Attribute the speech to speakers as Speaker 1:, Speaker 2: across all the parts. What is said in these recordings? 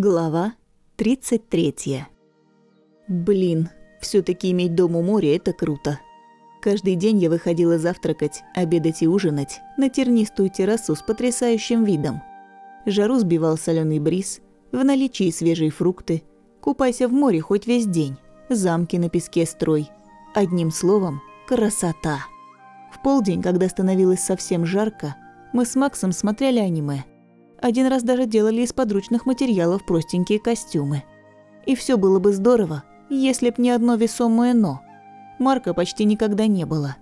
Speaker 1: Глава 33. Блин, все таки иметь дом у моря – это круто. Каждый день я выходила завтракать, обедать и ужинать на тернистую террасу с потрясающим видом. Жару сбивал соленый бриз, в наличии свежие фрукты. Купайся в море хоть весь день, замки на песке строй. Одним словом – красота. В полдень, когда становилось совсем жарко, мы с Максом смотрели аниме – один раз даже делали из подручных материалов простенькие костюмы. И все было бы здорово, если б не одно весомое «но». Марка почти никогда не было.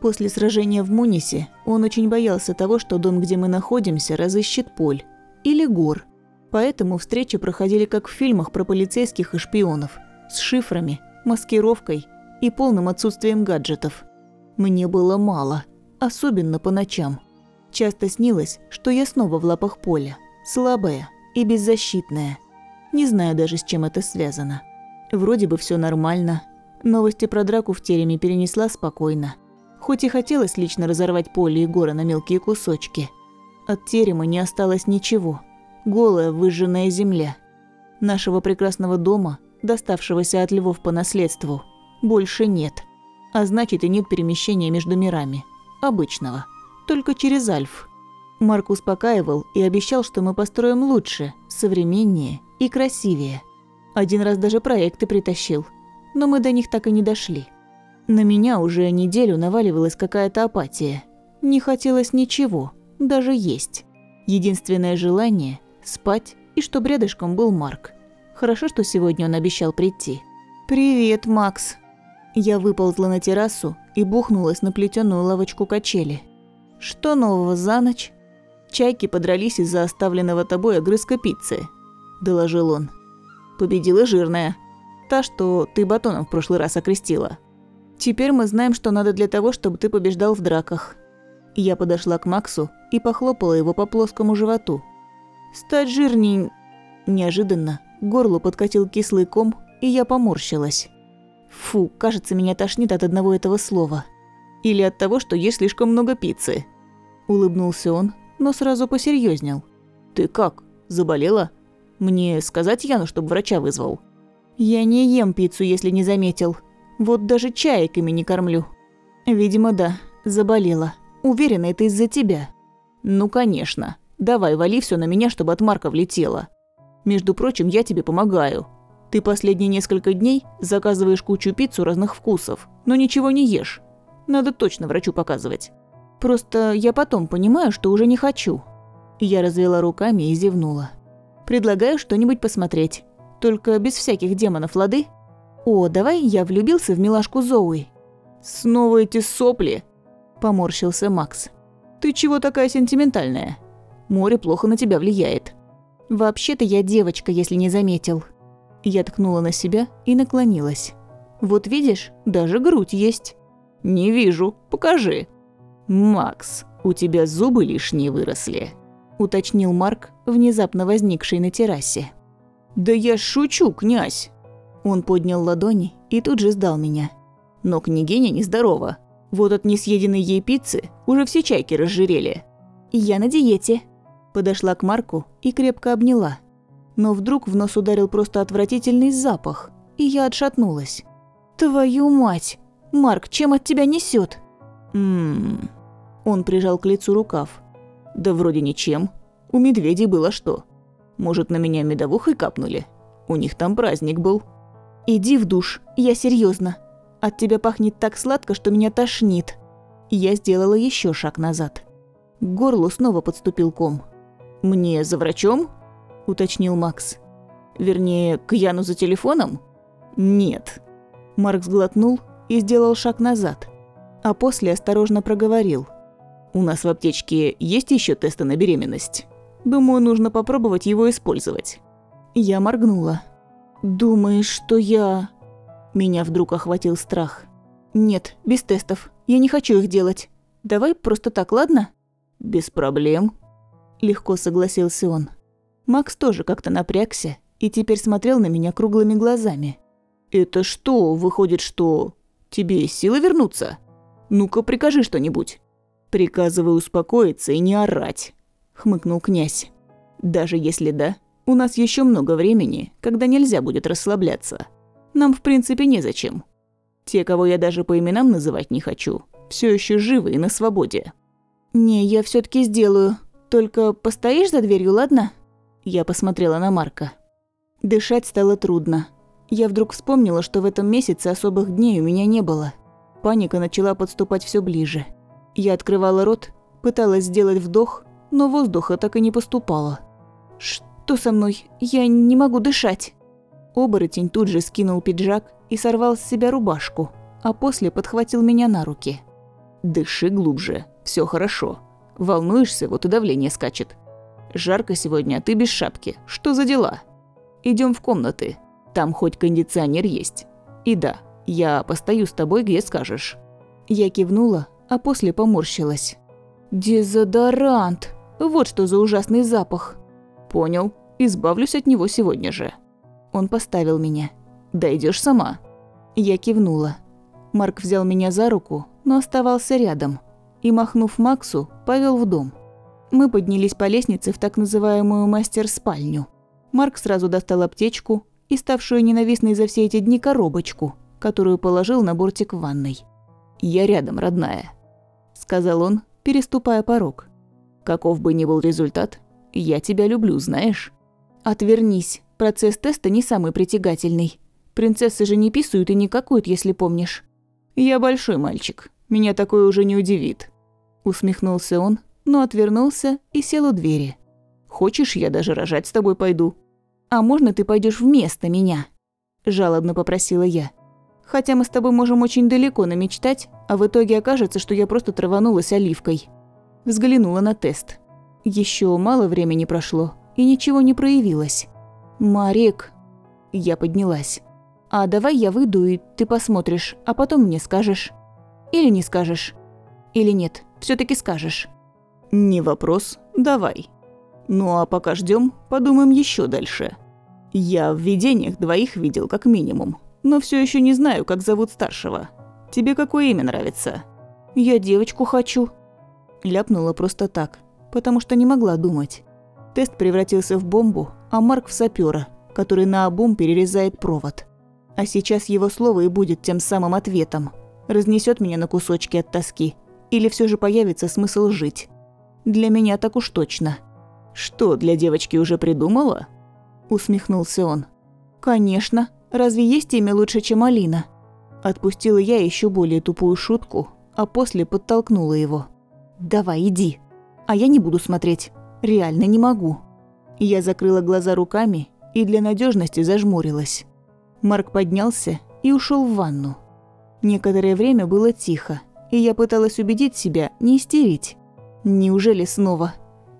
Speaker 1: После сражения в Мунисе он очень боялся того, что дом, где мы находимся, разыщет Поль. Или Гор. Поэтому встречи проходили как в фильмах про полицейских и шпионов. С шифрами, маскировкой и полным отсутствием гаджетов. Мне было мало, особенно по ночам. Часто снилось, что я снова в лапах поля, слабая и беззащитная. Не знаю даже, с чем это связано. Вроде бы все нормально. Новости про драку в тереме перенесла спокойно. Хоть и хотелось лично разорвать поле Егора на мелкие кусочки. От терема не осталось ничего. Голая выжженная земля. Нашего прекрасного дома, доставшегося от львов по наследству, больше нет. А значит и нет перемещения между мирами. Обычного только через Альф. Марк успокаивал и обещал, что мы построим лучше, современнее и красивее. Один раз даже проекты притащил, но мы до них так и не дошли. На меня уже неделю наваливалась какая-то апатия. Не хотелось ничего, даже есть. Единственное желание – спать и чтобы рядышком был Марк. Хорошо, что сегодня он обещал прийти. «Привет, Макс!» Я выползла на террасу и бухнулась на плетеную лавочку качели – «Что нового за ночь?» «Чайки подрались из-за оставленного тобой огрызка пиццы», – доложил он. «Победила жирная. Та, что ты батоном в прошлый раз окрестила. Теперь мы знаем, что надо для того, чтобы ты побеждал в драках». Я подошла к Максу и похлопала его по плоскому животу. «Стать жирней...» Неожиданно к горлу подкатил кислый ком, и я поморщилась. Фу, кажется, меня тошнит от одного этого слова. Или от того, что ешь слишком много пиццы?» Улыбнулся он, но сразу посерьезнел. «Ты как? Заболела? Мне сказать Яну, чтобы врача вызвал?» «Я не ем пиццу, если не заметил. Вот даже чаиками не кормлю». «Видимо, да, заболела. Уверена, это из-за тебя». «Ну, конечно. Давай, вали все на меня, чтобы от Марка влетело. Между прочим, я тебе помогаю. Ты последние несколько дней заказываешь кучу пиццу разных вкусов, но ничего не ешь. Надо точно врачу показывать. Просто я потом понимаю, что уже не хочу. Я развела руками и зевнула. Предлагаю что-нибудь посмотреть. Только без всяких демонов, лады? О, давай я влюбился в милашку Зоуи. Снова эти сопли, поморщился Макс. Ты чего такая сентиментальная? Море плохо на тебя влияет. Вообще-то я девочка, если не заметил. Я ткнула на себя и наклонилась. Вот видишь, даже грудь есть. «Не вижу. Покажи». «Макс, у тебя зубы лишние выросли», – уточнил Марк, внезапно возникший на террасе. «Да я шучу, князь!» Он поднял ладони и тут же сдал меня. Но княгиня нездорова. Вот от несъеденной ей пиццы уже все чайки разжирели. «Я на диете», – подошла к Марку и крепко обняла. Но вдруг в нос ударил просто отвратительный запах, и я отшатнулась. «Твою мать!» «Марк, чем от тебя несет? «Ммм...» Он прижал к лицу рукав. «Да вроде ничем. У медведей было что? Может, на меня медовухой капнули? У них там праздник был». «Иди в душ, я серьезно. От тебя пахнет так сладко, что меня тошнит». Я сделала еще шаг назад. К горлу снова подступил ком. «Мне за врачом?» – уточнил Макс. «Вернее, к Яну за телефоном?» «Нет». Марк сглотнул и сделал шаг назад, а после осторожно проговорил. «У нас в аптечке есть еще тесты на беременность? Думаю, нужно попробовать его использовать». Я моргнула. «Думаешь, что я...» Меня вдруг охватил страх. «Нет, без тестов. Я не хочу их делать. Давай просто так, ладно?» «Без проблем», – легко согласился он. Макс тоже как-то напрягся и теперь смотрел на меня круглыми глазами. «Это что, выходит, что Тебе силы вернуться? Ну-ка, прикажи что-нибудь». «Приказываю успокоиться и не орать», – хмыкнул князь. «Даже если да, У нас еще много времени, когда нельзя будет расслабляться. Нам, в принципе, незачем. Те, кого я даже по именам называть не хочу, все еще живы и на свободе. «Не, я все таки сделаю. Только постоишь за дверью, ладно?» Я посмотрела на Марка. Дышать стало трудно. Я вдруг вспомнила, что в этом месяце особых дней у меня не было. Паника начала подступать все ближе. Я открывала рот, пыталась сделать вдох, но воздуха так и не поступало. «Что со мной? Я не могу дышать!» Оборотень тут же скинул пиджак и сорвал с себя рубашку, а после подхватил меня на руки. «Дыши глубже, все хорошо. Волнуешься, вот и давление скачет. Жарко сегодня, а ты без шапки. Что за дела? Идем в комнаты. Там хоть кондиционер есть. И да, я постою с тобой, где скажешь». Я кивнула, а после поморщилась. «Дезодорант! Вот что за ужасный запах!» «Понял. Избавлюсь от него сегодня же». Он поставил меня. Дойдешь сама?» Я кивнула. Марк взял меня за руку, но оставался рядом. И, махнув Максу, повел в дом. Мы поднялись по лестнице в так называемую мастер-спальню. Марк сразу достал аптечку и ставшую ненавистной за все эти дни коробочку, которую положил на бортик в ванной. «Я рядом, родная», – сказал он, переступая порог. «Каков бы ни был результат, я тебя люблю, знаешь?» «Отвернись, процесс теста не самый притягательный. Принцессы же не писают и не какуют, если помнишь». «Я большой мальчик, меня такое уже не удивит», – усмехнулся он, но отвернулся и сел у двери. «Хочешь, я даже рожать с тобой пойду?» «А можно ты пойдешь вместо меня?» – жалобно попросила я. «Хотя мы с тобой можем очень далеко намечтать, а в итоге окажется, что я просто траванулась оливкой». Взглянула на тест. Еще мало времени прошло, и ничего не проявилось. «Марик...» Я поднялась. «А давай я выйду, и ты посмотришь, а потом мне скажешь. Или не скажешь. Или нет, все таки скажешь». «Не вопрос, давай». Ну а пока ждем, подумаем еще дальше. Я в видениях двоих видел как минимум, но все еще не знаю, как зовут старшего. Тебе какое имя нравится? Я девочку хочу. Ляпнула просто так, потому что не могла думать. Тест превратился в бомбу, а Марк в сапера, который на обум перерезает провод. А сейчас его слово и будет тем самым ответом. Разнесет меня на кусочки от тоски. Или все же появится смысл жить. Для меня так уж точно. «Что, для девочки уже придумала?» Усмехнулся он. «Конечно. Разве есть имя лучше, чем Алина?» Отпустила я еще более тупую шутку, а после подтолкнула его. «Давай, иди. А я не буду смотреть. Реально не могу». Я закрыла глаза руками и для надежности зажмурилась. Марк поднялся и ушел в ванну. Некоторое время было тихо, и я пыталась убедить себя не истерить. Неужели снова?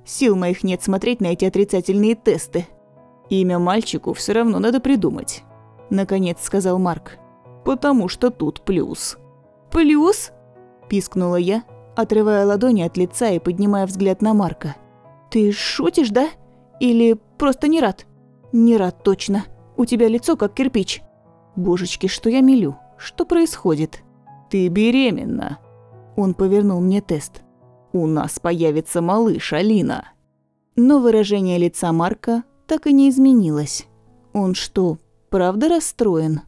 Speaker 1: Сил моих нет смотреть на эти отрицательные тесты. Имя мальчику все равно надо придумать. Наконец сказал Марк. Потому что тут плюс. Плюс? Пискнула я, отрывая ладони от лица и поднимая взгляд на Марка. Ты шутишь, да? Или просто не рад? Не рад точно. У тебя лицо как кирпич. Божечки, что я мелю? Что происходит? Ты беременна. Он повернул мне тест. «У нас появится малыш, Алина». Но выражение лица Марка так и не изменилось. Он что, правда расстроен?